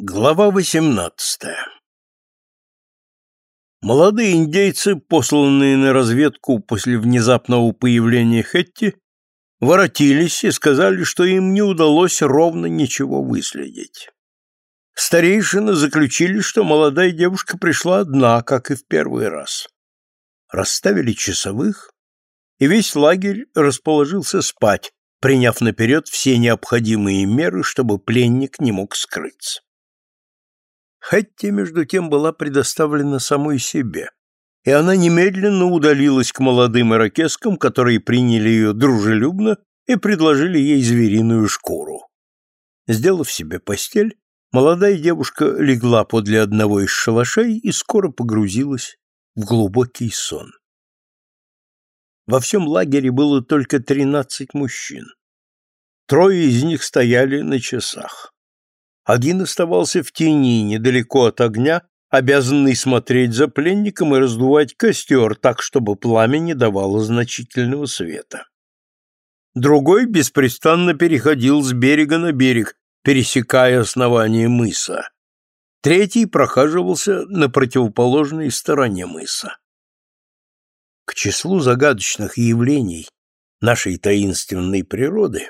Глава 18 Молодые индейцы, посланные на разведку после внезапного появления Хетти, воротились и сказали, что им не удалось ровно ничего выследить. Старейшины заключили, что молодая девушка пришла одна, как и в первый раз. Расставили часовых, и весь лагерь расположился спать, приняв наперед все необходимые меры, чтобы пленник не мог скрыться. Хэтти, между тем, была предоставлена самой себе, и она немедленно удалилась к молодым иракескам, которые приняли ее дружелюбно и предложили ей звериную шкуру. Сделав себе постель, молодая девушка легла подле одного из шалашей и скоро погрузилась в глубокий сон. Во всем лагере было только тринадцать мужчин. Трое из них стояли на часах. Один оставался в тени, недалеко от огня, обязанный смотреть за пленником и раздувать костер так, чтобы пламя не давало значительного света. Другой беспрестанно переходил с берега на берег, пересекая основание мыса. Третий прохаживался на противоположной стороне мыса. К числу загадочных явлений нашей таинственной природы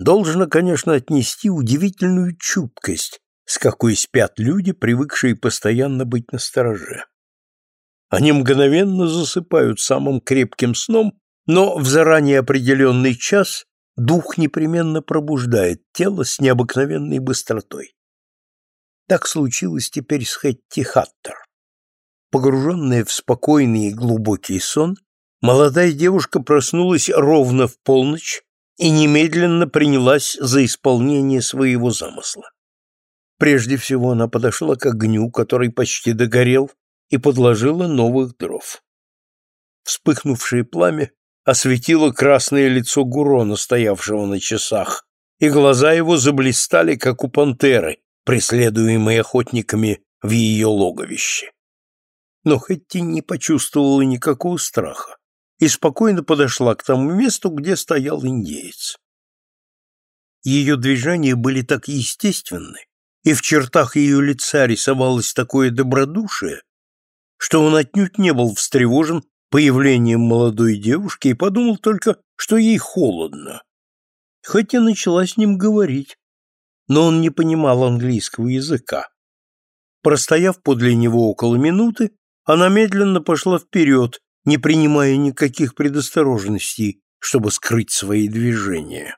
должно, конечно, отнести удивительную чуткость, с какой спят люди, привыкшие постоянно быть настороже. Они мгновенно засыпают самым крепким сном, но в заранее определенный час дух непременно пробуждает тело с необыкновенной быстротой. Так случилось теперь с Хэтти Хаттер. Погруженная в спокойный и глубокий сон, молодая девушка проснулась ровно в полночь и немедленно принялась за исполнение своего замысла. Прежде всего она подошла к огню, который почти догорел, и подложила новых дров. Вспыхнувшее пламя осветило красное лицо Гурона, стоявшего на часах, и глаза его заблистали, как у пантеры, преследуемой охотниками в ее логовище. Но Хэтти не почувствовала никакого страха и спокойно подошла к тому месту, где стоял индеец. Ее движения были так естественны, и в чертах ее лица рисовалось такое добродушие, что он отнюдь не был встревожен появлением молодой девушки и подумал только, что ей холодно. Хотя начала с ним говорить, но он не понимал английского языка. Простояв подле него около минуты, она медленно пошла вперед, не принимая никаких предосторожностей, чтобы скрыть свои движения.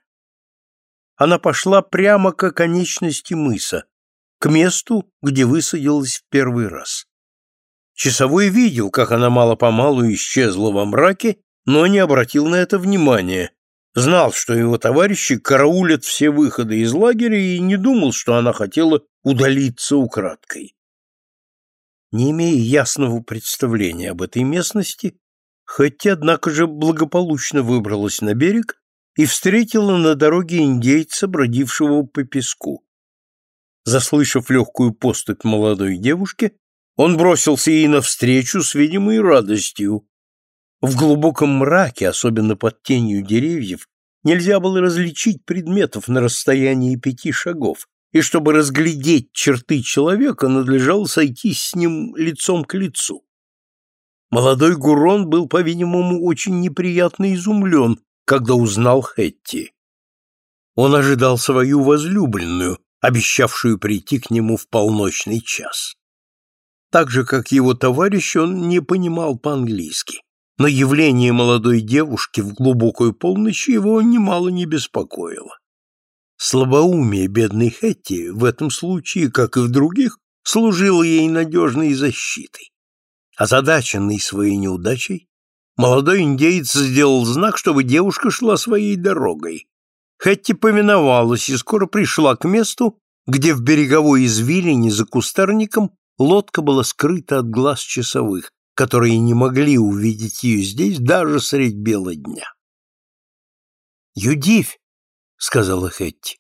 Она пошла прямо к оконечности мыса, к месту, где высадилась в первый раз. Часовой видел, как она мало-помалу исчезла во мраке, но не обратил на это внимания, знал, что его товарищи караулят все выходы из лагеря и не думал, что она хотела удалиться украдкой. Не имея ясного представления об этой местности, хотя, однако же, благополучно выбралась на берег и встретила на дороге индейца, бродившего по песку. Заслышав легкую поступь молодой девушки, он бросился ей навстречу с видимой радостью. В глубоком мраке, особенно под тенью деревьев, нельзя было различить предметов на расстоянии пяти шагов, и чтобы разглядеть черты человека, надлежало сойтись с ним лицом к лицу. Молодой Гурон был, по-видимому, очень неприятно изумлен, когда узнал Хетти. Он ожидал свою возлюбленную, обещавшую прийти к нему в полночный час. Так же, как его товарищ, он не понимал по-английски, но явление молодой девушки в глубокую полночь его немало не беспокоило. Слабоумие бедной Хетти в этом случае, как и в других, служило ей надежной защитой. Озадаченный своей неудачей, молодой индеец сделал знак, чтобы девушка шла своей дорогой. Хетти повиновалась и скоро пришла к месту, где в береговой извилине за кустарником лодка была скрыта от глаз часовых, которые не могли увидеть ее здесь даже средь бела дня. «Юдивь!» Сказала Хетти.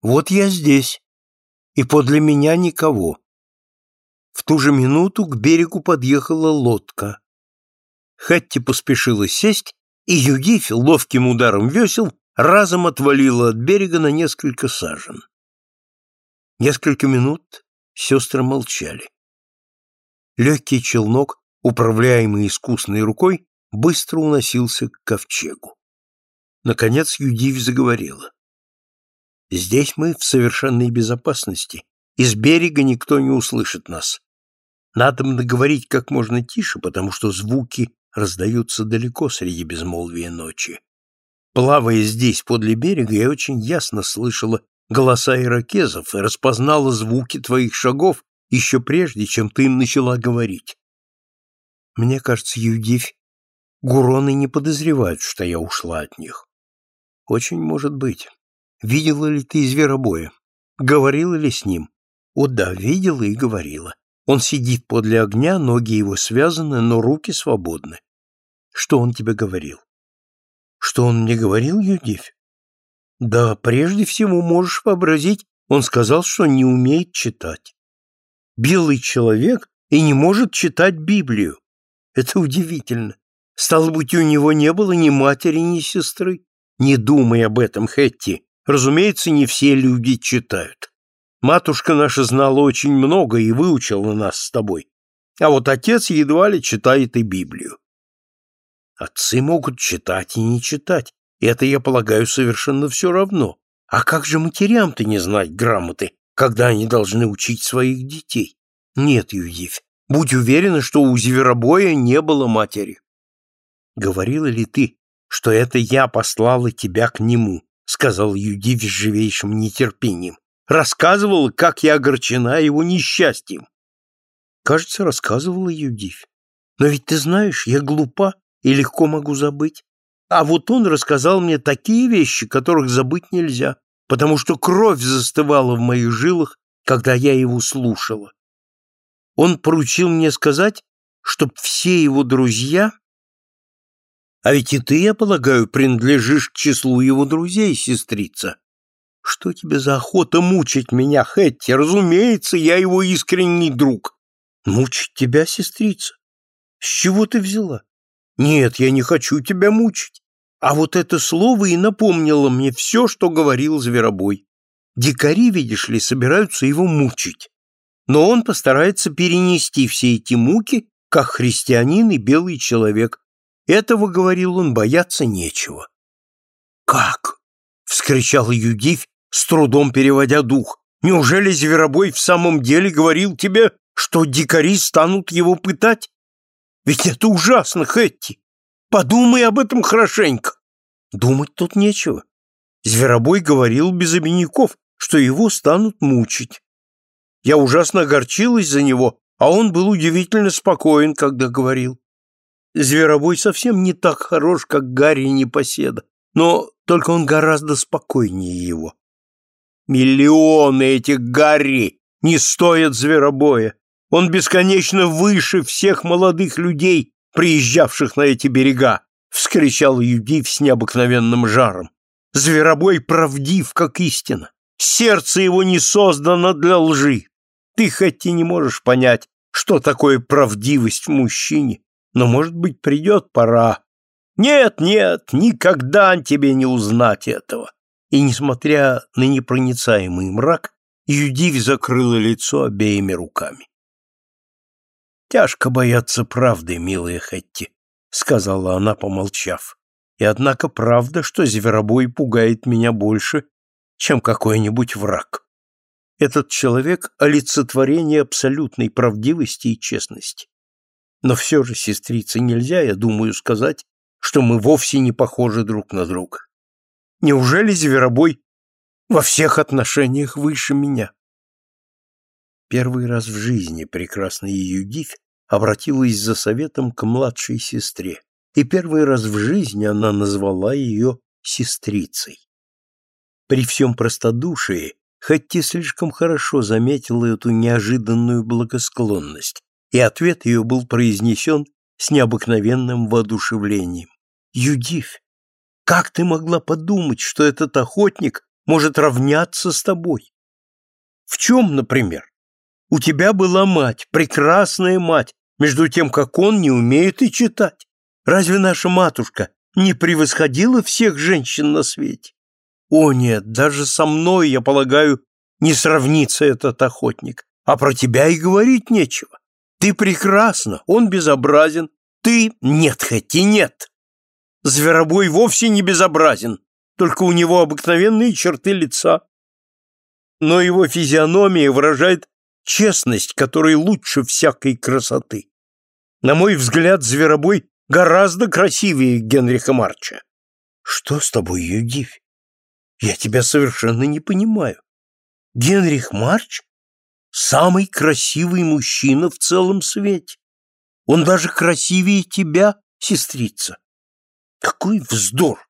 Вот я здесь, и подле меня никого. В ту же минуту к берегу подъехала лодка. Хетти поспешила сесть, и Юдифь ловким ударом весел разом отвалила от берега на несколько сажен. Несколько минут сестры молчали. Легкий челнок, управляемый искусной рукой, быстро уносился к ковчегу. Наконец Юдивь заговорила. «Здесь мы в совершенной безопасности. Из берега никто не услышит нас. Надо говорить как можно тише, потому что звуки раздаются далеко среди безмолвия ночи. Плавая здесь, подле берега, я очень ясно слышала голоса иракезов и распознала звуки твоих шагов еще прежде, чем ты им начала говорить. Мне кажется, Юдивь, гуроны не подозревают, что я ушла от них. Очень может быть. Видела ли ты зверобоя? Говорила ли с ним? О да, видела и говорила. Он сидит подле огня, ноги его связаны, но руки свободны. Что он тебе говорил? Что он мне говорил, Юдивь? Да, прежде всего можешь вообразить, он сказал, что не умеет читать. Белый человек и не может читать Библию. Это удивительно. Стало быть, у него не было ни матери, ни сестры. Не думай об этом, Хетти. Разумеется, не все люди читают. Матушка наша знала очень много и выучила нас с тобой. А вот отец едва ли читает и Библию. Отцы могут читать и не читать, это, я полагаю, совершенно все равно. А как же матерям-то не знать грамоты, когда они должны учить своих детей? Нет, Юдивь, будь уверена, что у зверобоя не было матери. Говорила ли ты, что это я послала тебя к нему? Сказал Юдивь с живейшим нетерпением. Рассказывала, как я огорчена его несчастьем. Кажется, рассказывала Юдивь. Но ведь ты знаешь, я глупа и легко могу забыть. А вот он рассказал мне такие вещи, которых забыть нельзя, потому что кровь застывала в моих жилах, когда я его слушала. Он поручил мне сказать, чтоб все его друзья... А ведь и ты, я полагаю, принадлежишь к числу его друзей, сестрица. Что тебе за охота мучить меня, Хэтти? Разумеется, я его искренний друг. Мучить тебя, сестрица? С чего ты взяла? Нет, я не хочу тебя мучить. А вот это слово и напомнило мне все, что говорил Зверобой. Дикари, видишь ли, собираются его мучить. Но он постарается перенести все эти муки, как христианин и белый человек. Этого, говорил он, бояться нечего. «Как?» — вскричал Юдивь, с трудом переводя дух. «Неужели Зверобой в самом деле говорил тебе, что дикари станут его пытать? Ведь это ужасно, Хэтти. Подумай об этом хорошенько. Думать тут нечего. Зверобой говорил без обиняков, что его станут мучить. Я ужасно огорчилась за него, а он был удивительно спокоен, когда говорил. Зверобой совсем не так хорош, как Гарри Непоседа, но только он гораздо спокойнее его. Миллионы этих Гарри не стоят зверобоя. Он бесконечно выше всех молодых людей, приезжавших на эти берега, — вскричал Юдив с необыкновенным жаром. Зверобой правдив, как истина. Сердце его не создано для лжи. Ты хоть и не можешь понять, что такое правдивость в мужчине, но, может быть, придет пора. Нет, нет, никогда тебе не узнать этого. И, несмотря на непроницаемый мрак, Юдив закрыла лицо обеими руками. Тяжко бояться правды, милая Хэтти, сказала она, помолчав. И однако правда, что зверобой пугает меня больше, чем какой-нибудь враг. Этот человек — олицетворение абсолютной правдивости и честности. Но все же, сестрица, нельзя, я думаю, сказать, что мы вовсе не похожи друг на друга. Неужели зверобой во всех отношениях выше меня? Первый раз в жизни прекрасная Юдивь обратилась за советом к младшей сестре, и первый раз в жизни она назвала ее сестрицей. При всем простодушии Хатти слишком хорошо заметила эту неожиданную благосклонность, и ответ ее был произнесен с необыкновенным воодушевлением. «Юдивь, как ты могла подумать, что этот охотник может равняться с тобой? В чем, например? У тебя была мать, прекрасная мать, между тем, как он не умеет и читать. Разве наша матушка не превосходила всех женщин на свете? О нет, даже со мной, я полагаю, не сравнится этот охотник, а про тебя и говорить нечего. Ты прекрасна, он безобразен, ты нет, Хэти, нет. Зверобой вовсе не безобразен, только у него обыкновенные черты лица. Но его физиономия выражает честность, которая лучше всякой красоты. На мой взгляд, Зверобой гораздо красивее Генриха Марча. Что с тобой, Юдивь? Я тебя совершенно не понимаю. Генрих Марч — самый красивый мужчина в целом свете. Он даже красивее тебя, сестрица. Какой вздор!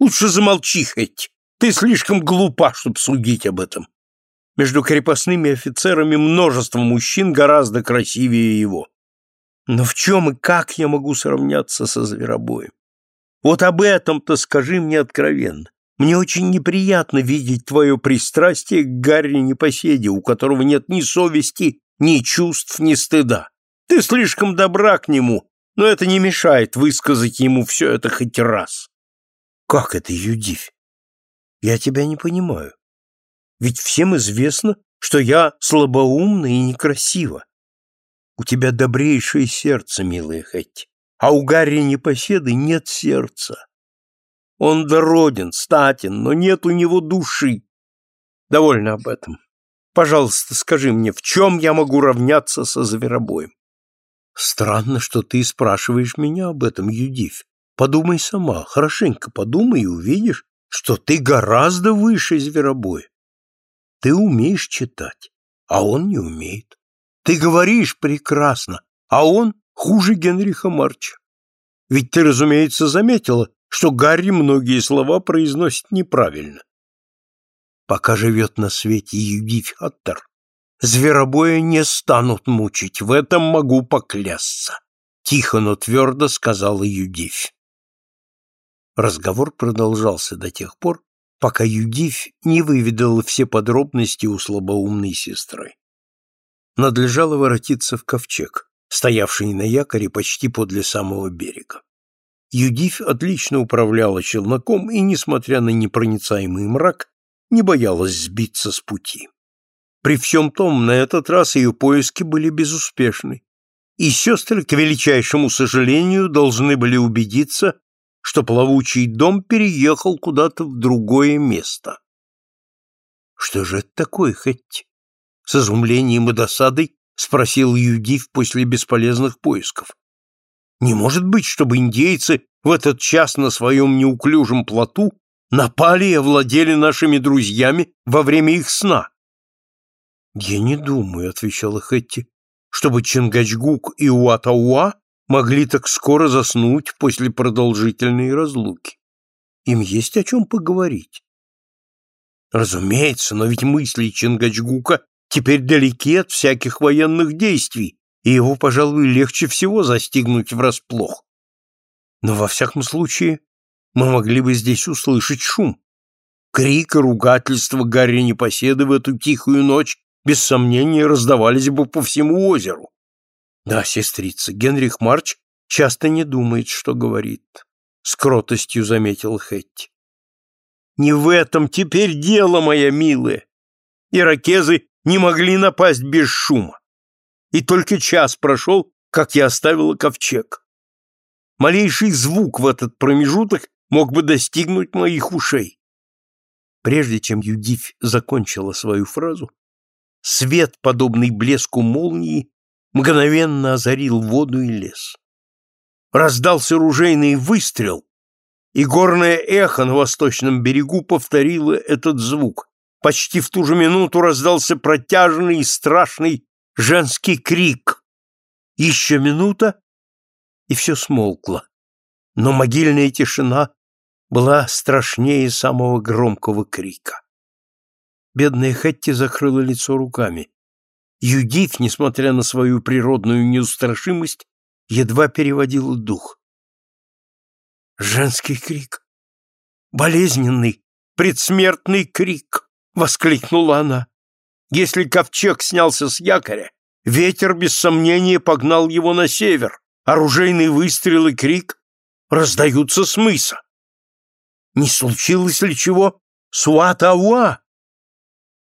Лучше замолчи, Хэтти. Ты слишком глупа, чтобы судить об этом. Между крепостными офицерами множество мужчин гораздо красивее его. Но в чем и как я могу сравняться со зверобоем? Вот об этом-то скажи мне откровенно. Мне очень неприятно видеть твое пристрастие к Гарри Непоседе, у которого нет ни совести, ни чувств, ни стыда. Ты слишком добра к нему, но это не мешает высказать ему все это хоть раз. Как это, Юдивь? Я тебя не понимаю. Ведь всем известно, что я слабоумна и некрасива. У тебя добрейшее сердце, милая Хэтти, а у Гарри Непоседы нет сердца. Он дороден, статен, но нет у него души. Довольно об этом. Пожалуйста, скажи мне, в чем я могу равняться со зверобоем? Странно, что ты спрашиваешь меня об этом, Юдивь. Подумай сама, хорошенько подумай и увидишь, что ты гораздо выше зверобоя. Ты умеешь читать, а он не умеет. Ты говоришь прекрасно, а он хуже Генриха Марча. Ведь ты, разумеется, заметила, что Гарри многие слова произносит неправильно. Пока живет на свете Юдивь Хаттер, зверобоя не станут мучить, в этом могу поклясться. Тихо, но твердо сказала Юдивь. Разговор продолжался до тех пор, пока Юдивь не выведала все подробности у слабоумной сестры. Надлежало воротиться в ковчег, стоявший на якоре почти подле самого берега. Юдивь отлично управляла челноком и, несмотря на непроницаемый мрак, не боялась сбиться с пути. При всем том, на этот раз ее поиски были безуспешны, и сестры, к величайшему сожалению, должны были убедиться, что плавучий дом переехал куда-то в другое место. «Что же это такое, Хэтти?» С изумлением и досадой спросил Юдив после бесполезных поисков. Не может быть, чтобы индейцы в этот час на своем неуклюжем плоту напали и овладели нашими друзьями во время их сна. «Я не думаю», — отвечала Хэтти, «чтобы Чингачгук и Уатауа могли так скоро заснуть после продолжительной разлуки. Им есть о чем поговорить». Разумеется, но ведь мысли Чингачгука теперь далеки от всяких военных действий, и его, пожалуй, легче всего застигнуть врасплох. Но во всяком случае мы могли бы здесь услышать шум. Крик и ругательство Гарри Непоседы в эту тихую ночь без сомнения раздавались бы по всему озеру. Да, сестрица, Генрих Марч часто не думает, что говорит, — с кротостью заметил Хэтти. Не в этом теперь дело, моя милая. Иракезы не могли напасть без шума и только час прошел, как я оставила ковчег. Малейший звук в этот промежуток мог бы достигнуть моих ушей. Прежде чем Юдивь закончила свою фразу, свет, подобный блеску молнии, мгновенно озарил воду и лес. Раздался ружейный выстрел, и горное эхо на восточном берегу повторило этот звук. Почти в ту же минуту раздался протяжный и страшный женский крик. Еще минута, и все смолкло. Но могильная тишина была страшнее самого громкого крика. Бедная Хэтти закрыла лицо руками. Юдив, несмотря на свою природную неустрашимость, едва переводила дух. «Женский крик! Болезненный, предсмертный крик!» — воскликнула она. Если ковчег снялся с якоря, ветер без сомнения погнал его на север, оружейный выстрел и крик раздаются с мыса. Не случилось ли чего? Суатауа!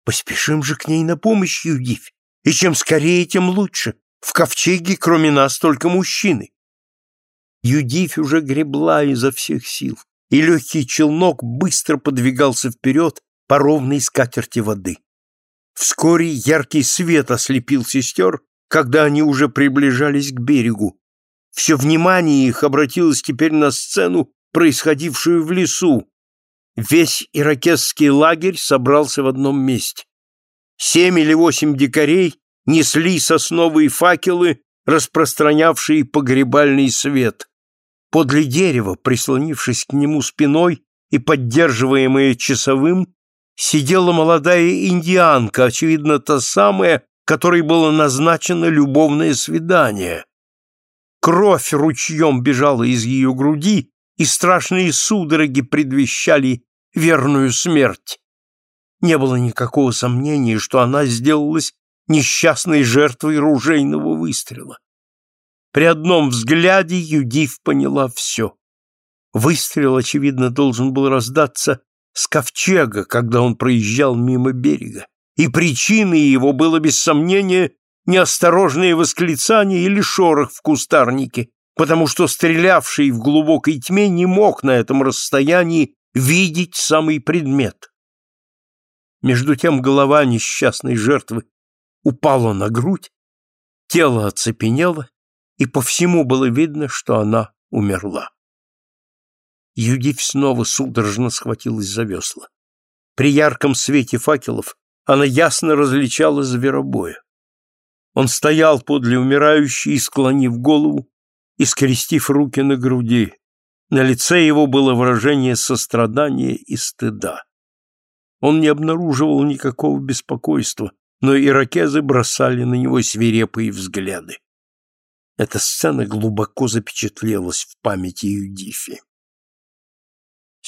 Поспешим же к ней на помощь, Юдивь, и чем скорее, тем лучше. В ковчеге, кроме нас, только мужчины. Юдивь уже гребла изо всех сил, и легкий челнок быстро подвигался вперед по ровной скатерти воды. Вскоре яркий свет ослепил сестер, когда они уже приближались к берегу. Все внимание их обратилось теперь на сцену, происходившую в лесу. Весь иракесский лагерь собрался в одном месте. Семь или восемь дикарей несли сосновые факелы, распространявшие погребальный свет. Подле дерева, прислонившись к нему спиной и поддерживаемая часовым, сидела молодая индианка, очевидно, та самая, которой было назначено любовное свидание. Кровь ручьем бежала из ее груди, и страшные судороги предвещали верную смерть. Не было никакого сомнения, что она сделалась несчастной жертвой ружейного выстрела. При одном взгляде Юдив поняла все. Выстрел, очевидно, должен был раздаться с ковчега, когда он проезжал мимо берега, и причиной его было, без сомнения, неосторожное восклицание или шорох в кустарнике, потому что стрелявший в глубокой тьме не мог на этом расстоянии видеть самый предмет. Между тем голова несчастной жертвы упала на грудь, тело оцепенело, и по всему было видно, что она умерла. Юдив снова судорожно схватилась за весла. При ярком свете факелов она ясно различала зверобоя. Он стоял подле умирающей, склонив голову и скрестив руки на груди. На лице его было выражение сострадания и стыда. Он не обнаруживал никакого беспокойства, но иракезы бросали на него свирепые взгляды. Эта сцена глубоко запечатлелась в памяти Юдифи.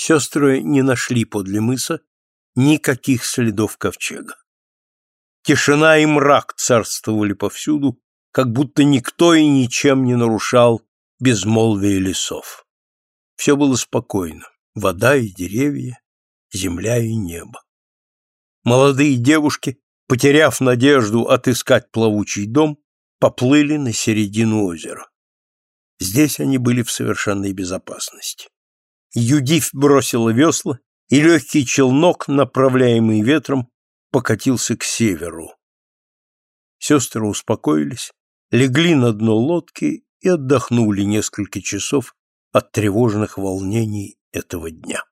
Сестры не нашли подле мыса никаких следов ковчега. Тишина и мрак царствовали повсюду, как будто никто и ничем не нарушал безмолвие лесов. Все было спокойно, вода и деревья, земля и небо. Молодые девушки, потеряв надежду отыскать плавучий дом, поплыли на середину озера. Здесь они были в совершенной безопасности. Юдив бросила весла, и легкий челнок, направляемый ветром, покатился к северу. Сестры успокоились, легли на дно лодки и отдохнули несколько часов от тревожных волнений этого дня.